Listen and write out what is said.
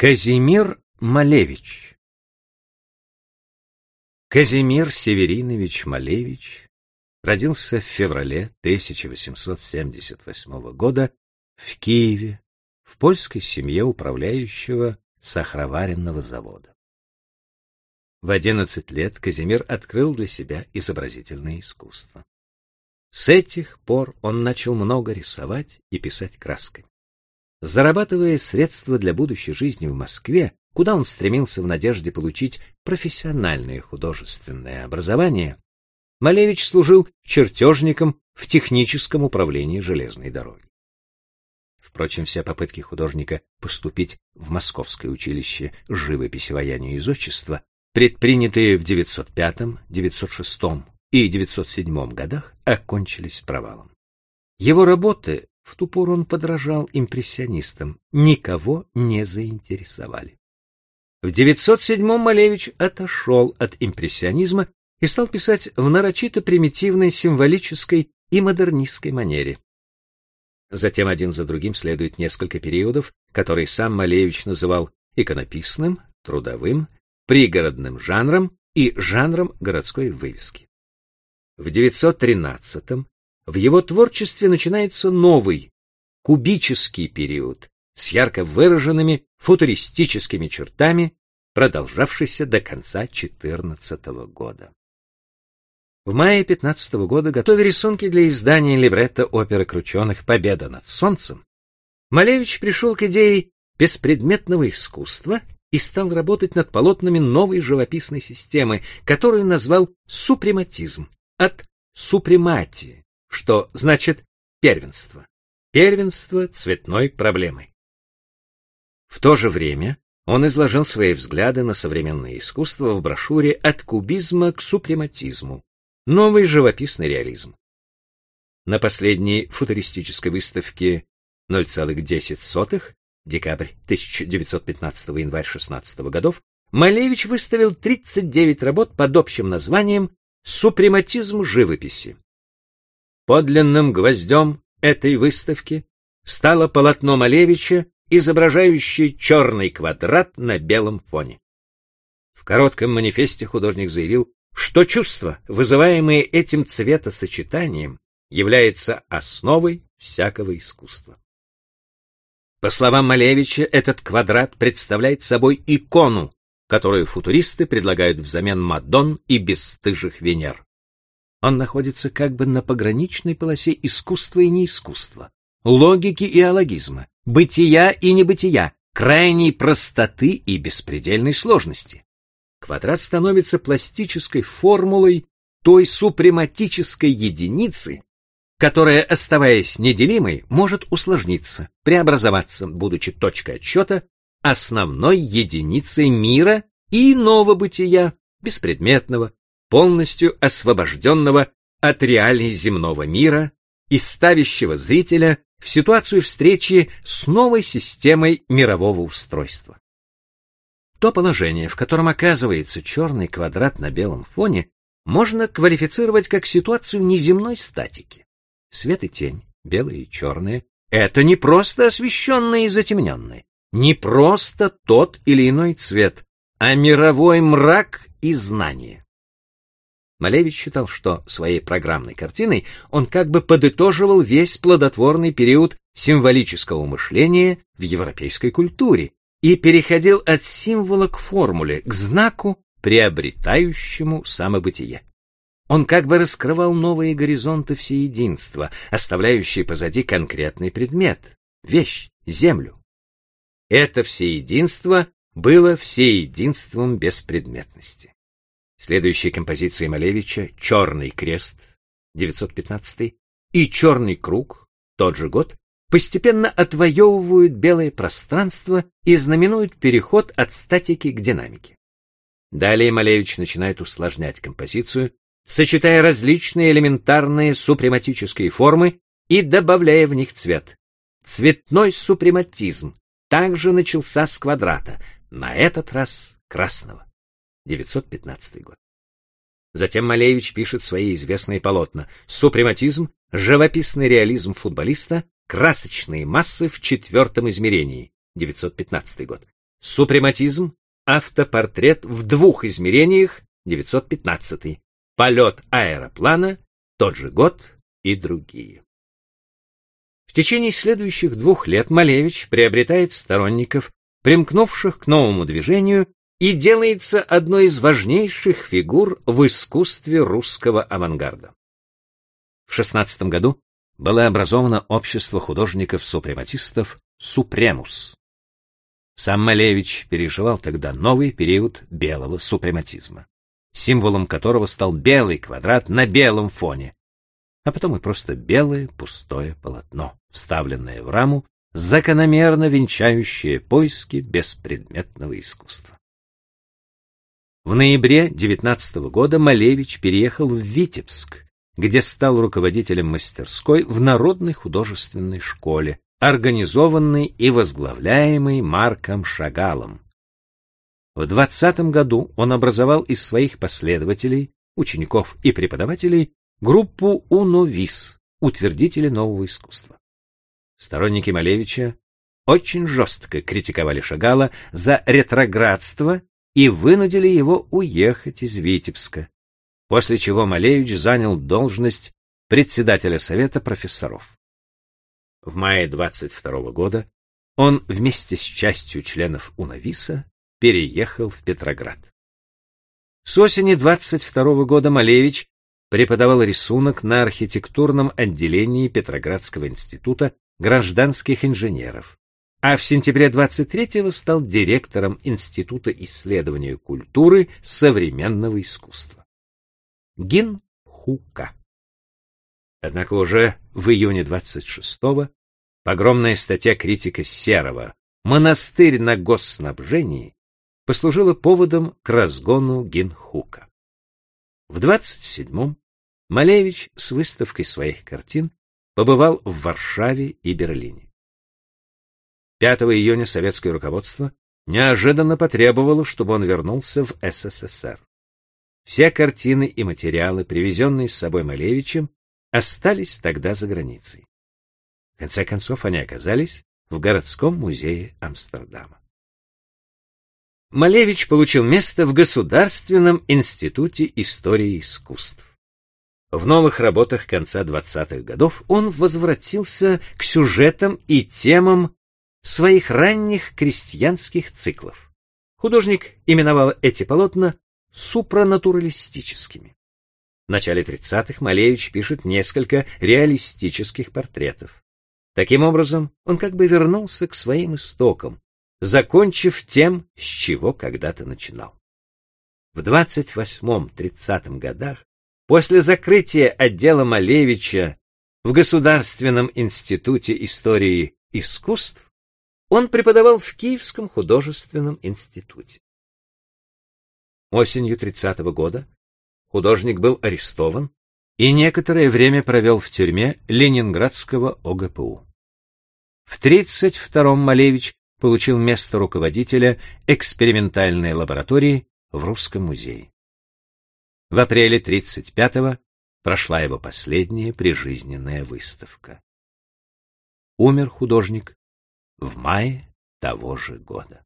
Казимир Малевич Казимир Северинович Малевич родился в феврале 1878 года в Киеве в польской семье управляющего сахароваренного завода. В 11 лет Казимир открыл для себя изобразительное искусство. С этих пор он начал много рисовать и писать красками. Зарабатывая средства для будущей жизни в Москве, куда он стремился в надежде получить профессиональное художественное образование, Малевич служил чертежником в техническом управлении железной дороги. Впрочем, все попытки художника поступить в Московское училище живописи, ваяния и зодчества, предпринятые в 905, 906 и 907 годах, окончились провалом. Его работы в ту пору он подражал импрессионистам, никого не заинтересовали. В 907-м Малевич отошел от импрессионизма и стал писать в нарочито примитивной символической и модернистской манере. Затем один за другим следует несколько периодов, которые сам Малевич называл иконописным, трудовым, пригородным жанром и жанром городской вывески. В 913-м в его творчестве начинается новый, кубический период с ярко выраженными футуристическими чертами, продолжавшийся до конца 14 года. В мае 15 года, готовя рисунки для издания либретто оперы Крученых «Победа над солнцем», Малевич пришел к идее беспредметного искусства и стал работать над полотнами новой живописной системы, которую назвал супрематизм, от супрематии, что значит первенство. Первенство цветной проблемы. В то же время он изложил свои взгляды на современное искусство в брошюре «От кубизма к супрематизму. Новый живописный реализм». На последней футуристической выставке 0,10 декабрь 1915 январь 16 годов Малевич выставил 39 работ под общим названием «Супрематизм живописи». Подлинным гвоздем этой выставки стало полотно Малевича, изображающее черный квадрат на белом фоне. В коротком манифесте художник заявил, что чувство, вызываемое этим цветосочетанием, является основой всякого искусства. По словам Малевича, этот квадрат представляет собой икону, которую футуристы предлагают взамен Мадон и бесстыжих Венер. Он находится как бы на пограничной полосе искусства и неискусства, логики и алогизма, бытия и небытия, крайней простоты и беспредельной сложности. Квадрат становится пластической формулой той супрематической единицы, которая, оставаясь неделимой, может усложниться, преобразоваться, будучи точкой отсчета, основной единицей мира и иного бытия, беспредметного, полностью освобожденного от реалий земного мира и ставящего зрителя в ситуацию встречи с новой системой мирового устройства. То положение, в котором оказывается черный квадрат на белом фоне, можно квалифицировать как ситуацию неземной статики. Свет и тень, белые и черные, это не просто освещенные и затемненные, не просто тот или иной цвет, а мировой мрак и знание. Малевич считал, что своей программной картиной он как бы подытоживал весь плодотворный период символического мышления в европейской культуре и переходил от символа к формуле, к знаку, приобретающему самобытие. Он как бы раскрывал новые горизонты всеединства, оставляющие позади конкретный предмет, вещь, землю. Это всеединство было всеединством беспредметности. Следующие композиции Малевича «Черный крест» 915 и «Черный круг» тот же год постепенно отвоевывают белое пространство и знаменуют переход от статики к динамике. Далее Малевич начинает усложнять композицию, сочетая различные элементарные супрематические формы и добавляя в них цвет. Цветной супрематизм также начался с квадрата, на этот раз красного. 915 год. Затем Малевич пишет свои известные полотна «Супрематизм», «Живописный реализм футболиста», «Красочные массы в четвертом измерении», 915 год, Супрематизм, автопортрет в двух измерениях, 915. Полет аэроплана, тот же год и другие. В течение следующих двух лет Малевич приобретает сторонников, примкнувших к новому движению, и делается одной из важнейших фигур в искусстве русского авангарда. В 16 году было образовано общество художников-супрематистов «Супремус». Сам Малевич переживал тогда новый период белого супрематизма, символом которого стал белый квадрат на белом фоне, а потом и просто белое пустое полотно, вставленное в раму, закономерно венчающее поиски беспредметного искусства. В ноябре 19 года Малевич переехал в Витебск, где стал руководителем мастерской в Народной художественной школе, организованный и возглавляемый Марком Шагалом. В 20 году он образовал из своих последователей, учеников и преподавателей группу УНОВИС, утвердители нового искусства. Сторонники Малевича очень жестко критиковали Шагала за ретроградство и вынудили его уехать из Витебска, после чего Малевич занял должность председателя Совета профессоров. В мае 22 года он вместе с частью членов УНАВИСа переехал в Петроград. С осени 22 года Малевич преподавал рисунок на архитектурном отделении Петроградского института гражданских инженеров, а в сентябре 23-го стал директором Института исследования культуры современного искусства. Гин Хука. Однако уже в июне 26-го погромная статья критика Серова «Монастырь на госснабжении» послужила поводом к разгону Гинхука. В 27-м Малевич с выставкой своих картин побывал в Варшаве и Берлине. 5 июня советское руководство неожиданно потребовало, чтобы он вернулся в СССР. Все картины и материалы, привезенные с собой Малевичем, остались тогда за границей. В конце концов, они оказались в городском музее Амстердама. Малевич получил место в Государственном институте истории искусств. В новых работах конца 20-х годов он возвратился к сюжетам и темам своих ранних крестьянских циклов. Художник именовал эти полотна супранатуралистическими. В начале 30-х Малевич пишет несколько реалистических портретов. Таким образом, он как бы вернулся к своим истокам, закончив тем, с чего когда-то начинал. В 28-30 годах, после закрытия отдела Малевича в Государственном институте истории искусств, он преподавал в Киевском художественном институте. Осенью 30 -го года художник был арестован и некоторое время провел в тюрьме Ленинградского ОГПУ. В 32-м Малевич получил место руководителя экспериментальной лаборатории в Русском музее. В апреле 35-го прошла его последняя прижизненная выставка. Умер художник в мае того же года.